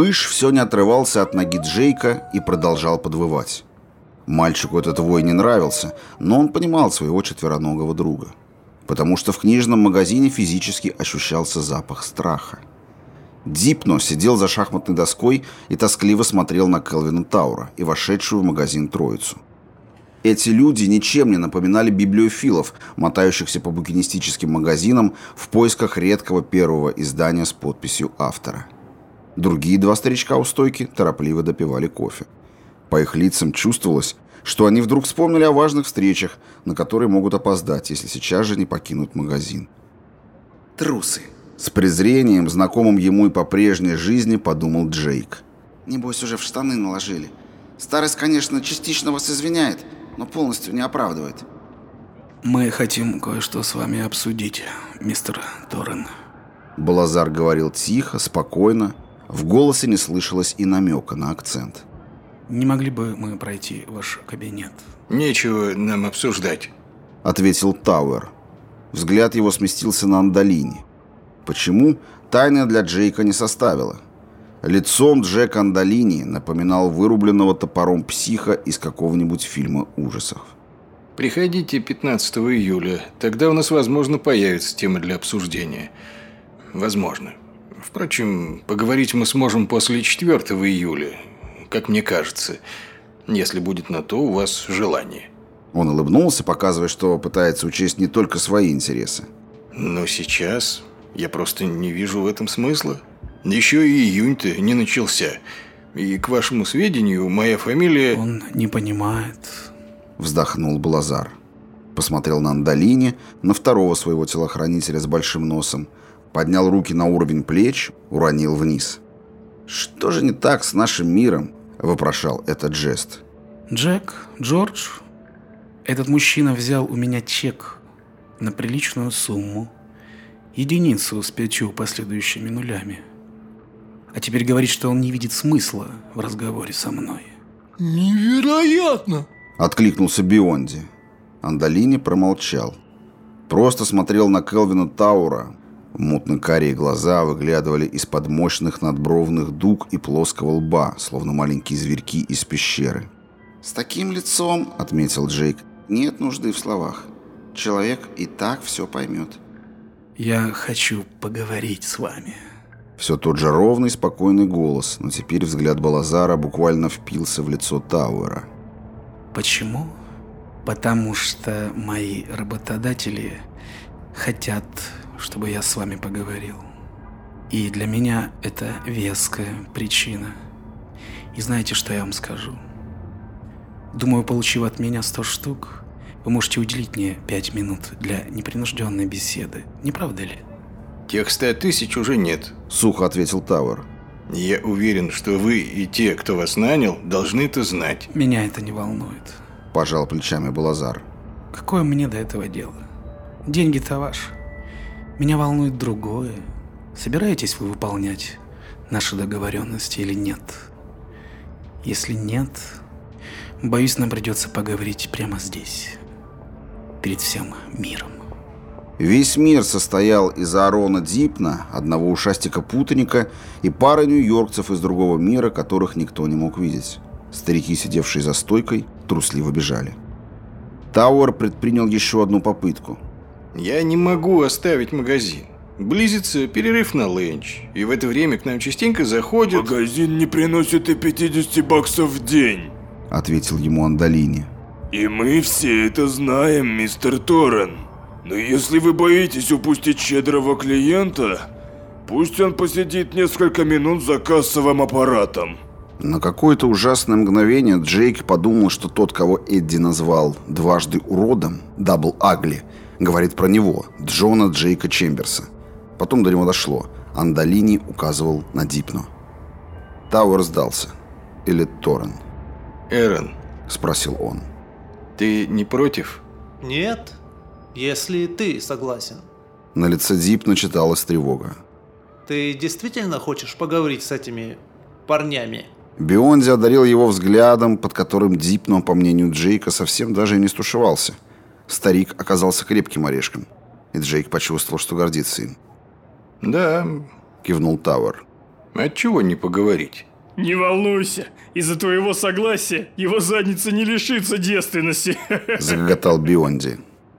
Пыш все не отрывался от ноги Джейка и продолжал подвывать. Мальчику этот вой не нравился, но он понимал своего четвероногого друга. Потому что в книжном магазине физически ощущался запах страха. Дипно сидел за шахматной доской и тоскливо смотрел на Келвина Таура и вошедшую в магазин троицу. Эти люди ничем не напоминали библиофилов, мотающихся по букинистическим магазинам в поисках редкого первого издания с подписью автора. Другие два старичка у стойки торопливо допивали кофе. По их лицам чувствовалось, что они вдруг вспомнили о важных встречах, на которые могут опоздать, если сейчас же не покинут магазин. «Трусы!» С презрением, знакомым ему и по прежней жизни, подумал Джейк. «Небось, уже в штаны наложили. Старость, конечно, частично вас извиняет, но полностью не оправдывает». «Мы хотим кое-что с вами обсудить, мистер Торрен». Балазар говорил тихо, спокойно. В голосе не слышалось и намека на акцент. «Не могли бы мы пройти ваш кабинет?» «Нечего нам обсуждать», — ответил Тауэр. Взгляд его сместился на Андалини. Почему? Тайна для Джейка не составила. Лицом Джек Андалини напоминал вырубленного топором психа из какого-нибудь фильма ужасов. «Приходите 15 июля, тогда у нас, возможно, появится тема для обсуждения. Возможно. Впрочем, поговорить мы сможем после 4 июля, как мне кажется, если будет на то у вас желание». Он улыбнулся, показывая, что пытается учесть не только свои интересы. «Но сейчас я просто не вижу в этом смысла. Еще и июнь-то не начался. И, к вашему сведению, моя фамилия... Он не понимает. Вздохнул Блазар. Посмотрел на Андалини, на второго своего телохранителя с большим носом, поднял руки на уровень плеч, уронил вниз. «Что же не так с нашим миром?» – вопрошал этот жест. «Джек, Джордж, этот мужчина взял у меня чек на приличную сумму единицу с пятью последующими нулями. А теперь говорит, что он не видит смысла в разговоре со мной. «Невероятно!» – откликнулся Бионди. Андалини промолчал. Просто смотрел на Келвина Таура. Мутно-карие глаза выглядывали из-под мощных надбровных дуг и плоского лба, словно маленькие зверьки из пещеры. «С таким лицом, — отметил Джейк, — нет нужды в словах. Человек и так все поймет». Я хочу поговорить с вами. Все тот же ровный, спокойный голос, но теперь взгляд Балазара буквально впился в лицо Тауэра. Почему? Потому что мои работодатели хотят, чтобы я с вами поговорил. И для меня это веская причина. И знаете, что я вам скажу? Думаю, получив от меня 100 штук, вы можете уделить мне пять минут для непринужденной беседы, не правда ли? Тех ста тысяч уже нет. Сухо ответил Тауэр. Я уверен, что вы и те, кто вас нанял, должны это знать. Меня это не волнует. Пожал плечами Балазар. Какое мне до этого дело? Деньги-то ваши. Меня волнует другое. Собираетесь вы выполнять наши договоренности или нет? Если нет, боюсь, нам придется поговорить прямо здесь перед всем миром. Весь мир состоял из Аарона Дипна, одного ушастика-путаника и пары нью-йоркцев из другого мира, которых никто не мог видеть. Старики, сидевшие за стойкой, трусливо бежали. Тауэр предпринял еще одну попытку. «Я не могу оставить магазин. Близится перерыв на ленч, и в это время к нам частенько заходят...» «Магазин не приносит и 50 баксов в день», — ответил ему Андалини. И мы все это знаем, мистер Торрен. Но если вы боитесь упустить щедрого клиента, пусть он посидит несколько минут за кассовым аппаратом. На какое-то ужасное мгновение Джейк подумал, что тот, кого Эдди назвал дважды уродом, Дабл Агли, говорит про него, Джона Джейка Чемберса. Потом до него дошло. Андалини указывал на Дипну. Тауэр сдался. Или Торрен. «Эрен», — спросил он. Ты не против? Нет, если ты согласен. На лице Дип начиталась тревога. Ты действительно хочешь поговорить с этими парнями? Бионди одарил его взглядом, под которым Дипно, по мнению Джейка, совсем даже и не стушевался. Старик оказался крепким орешком, и Джейк почувствовал, что гордится им. «Да», — кивнул Тауэр. Отчего не поговорить? Не волнуйся, из-за твоего согласия его задница не лишится девственности. Загоготал Бионди.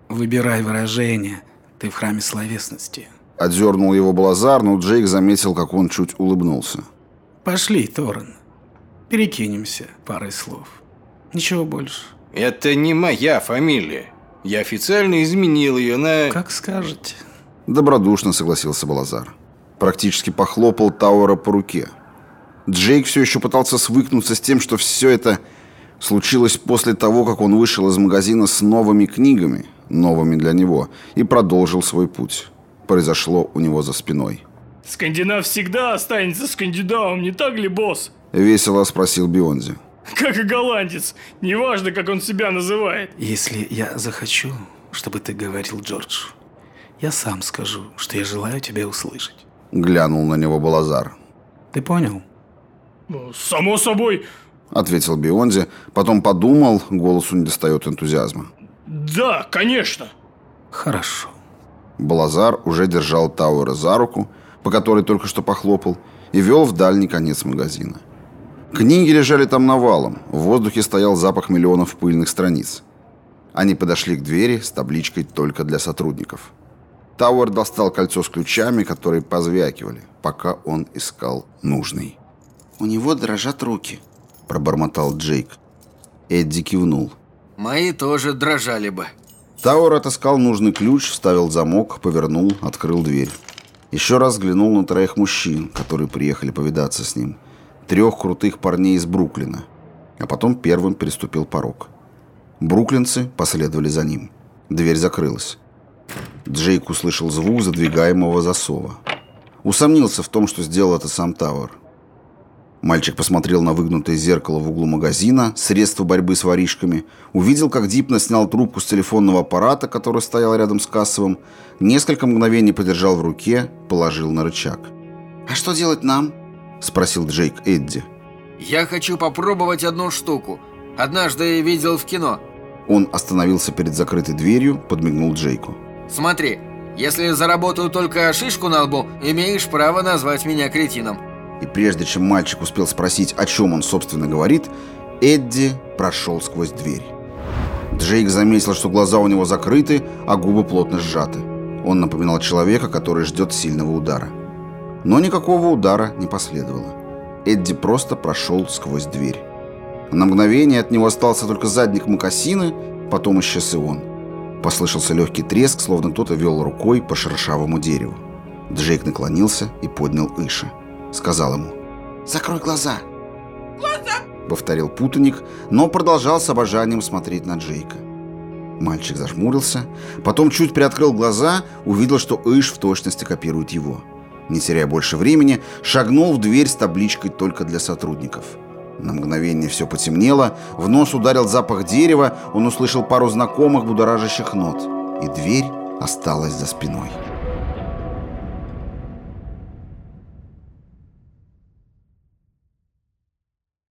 Выбирай выражение. Ты в храме словесности. Отдернул его Балазар, но Джейк заметил, как он чуть улыбнулся. Пошли, Торрен. Перекинемся парой слов. Ничего больше. Это не моя фамилия. Я официально изменил ее на... Как скажете. Добродушно согласился Балазар. Практически похлопал Тауэра по руке. Джейк все еще пытался свыкнуться с тем, что все это случилось после того, как он вышел из магазина с новыми книгами, новыми для него, и продолжил свой путь. Произошло у него за спиной. Скандинав всегда останется скандинавом, не так ли, босс? Весело спросил Бионзи. Как и голландец. Неважно, как он себя называет. Если я захочу, чтобы ты говорил Джордж, я сам скажу, что я желаю тебя услышать. Глянул на него Балазар. Ты понял? Само собой. Ответил Бионзи, потом подумал, голосу не достает энтузиазма. Да, конечно. Хорошо. Балазар уже держал Тауэра за руку, по которой только что похлопал, и вел в дальний конец магазина. Книги лежали там навалом, в воздухе стоял запах миллионов пыльных страниц. Они подошли к двери с табличкой «Только для сотрудников». Тауэр достал кольцо с ключами, которые позвякивали, пока он искал нужный. У него дрожат руки. Пробормотал Джейк. Эдди кивнул. Мои тоже дрожали бы. Тауэр отыскал нужный ключ, вставил замок, повернул, открыл дверь. Еще раз взглянул на троих мужчин, которые приехали повидаться с ним. Трех крутых парней из Бруклина. А потом первым переступил порог. Бруклинцы последовали за ним. Дверь закрылась. Джейк услышал звук задвигаемого засова. Усомнился в том, что сделал это сам Тауэр. Мальчик посмотрел на выгнутое зеркало в углу магазина, средство борьбы с воришками, увидел, как Дипно снял трубку с телефонного аппарата, который стоял рядом с кассовым, несколько мгновений подержал в руке, положил на рычаг. А что делать нам? Спросил Джейк Эдди. Я хочу попробовать одну штуку. Однажды видел в кино. Он остановился перед закрытой дверью, подмигнул Джейку. Смотри, если заработаю только шишку на лбу, имеешь право назвать меня кретином. И прежде чем мальчик успел спросить, о чем он, собственно, говорит, Эдди прошел сквозь дверь. Джейк заметил, что глаза у него закрыты, а губы плотно сжаты. Он напоминал человека, который ждет сильного удара. Но никакого удара не последовало. Эдди просто прошел сквозь дверь. На мгновение от него остался только задник мокасины, потом исчез и он. Послышался легкий треск, словно кто-то вел рукой по шершавому дереву. Джейк наклонился и поднял Иша. Сказал ему Закрой глаза. повторил путаник, но продолжал с обожанием смотреть на Джейка. Мальчик зажмурился, потом чуть приоткрыл глаза, увидел, что Иш в точности копирует его. Не теряя больше времени, шагнул в дверь с табличкой «Только для сотрудников». На мгновение все потемнело, в нос ударил запах дерева, он услышал пару знакомых будоражащих нот, и дверь осталась за спиной.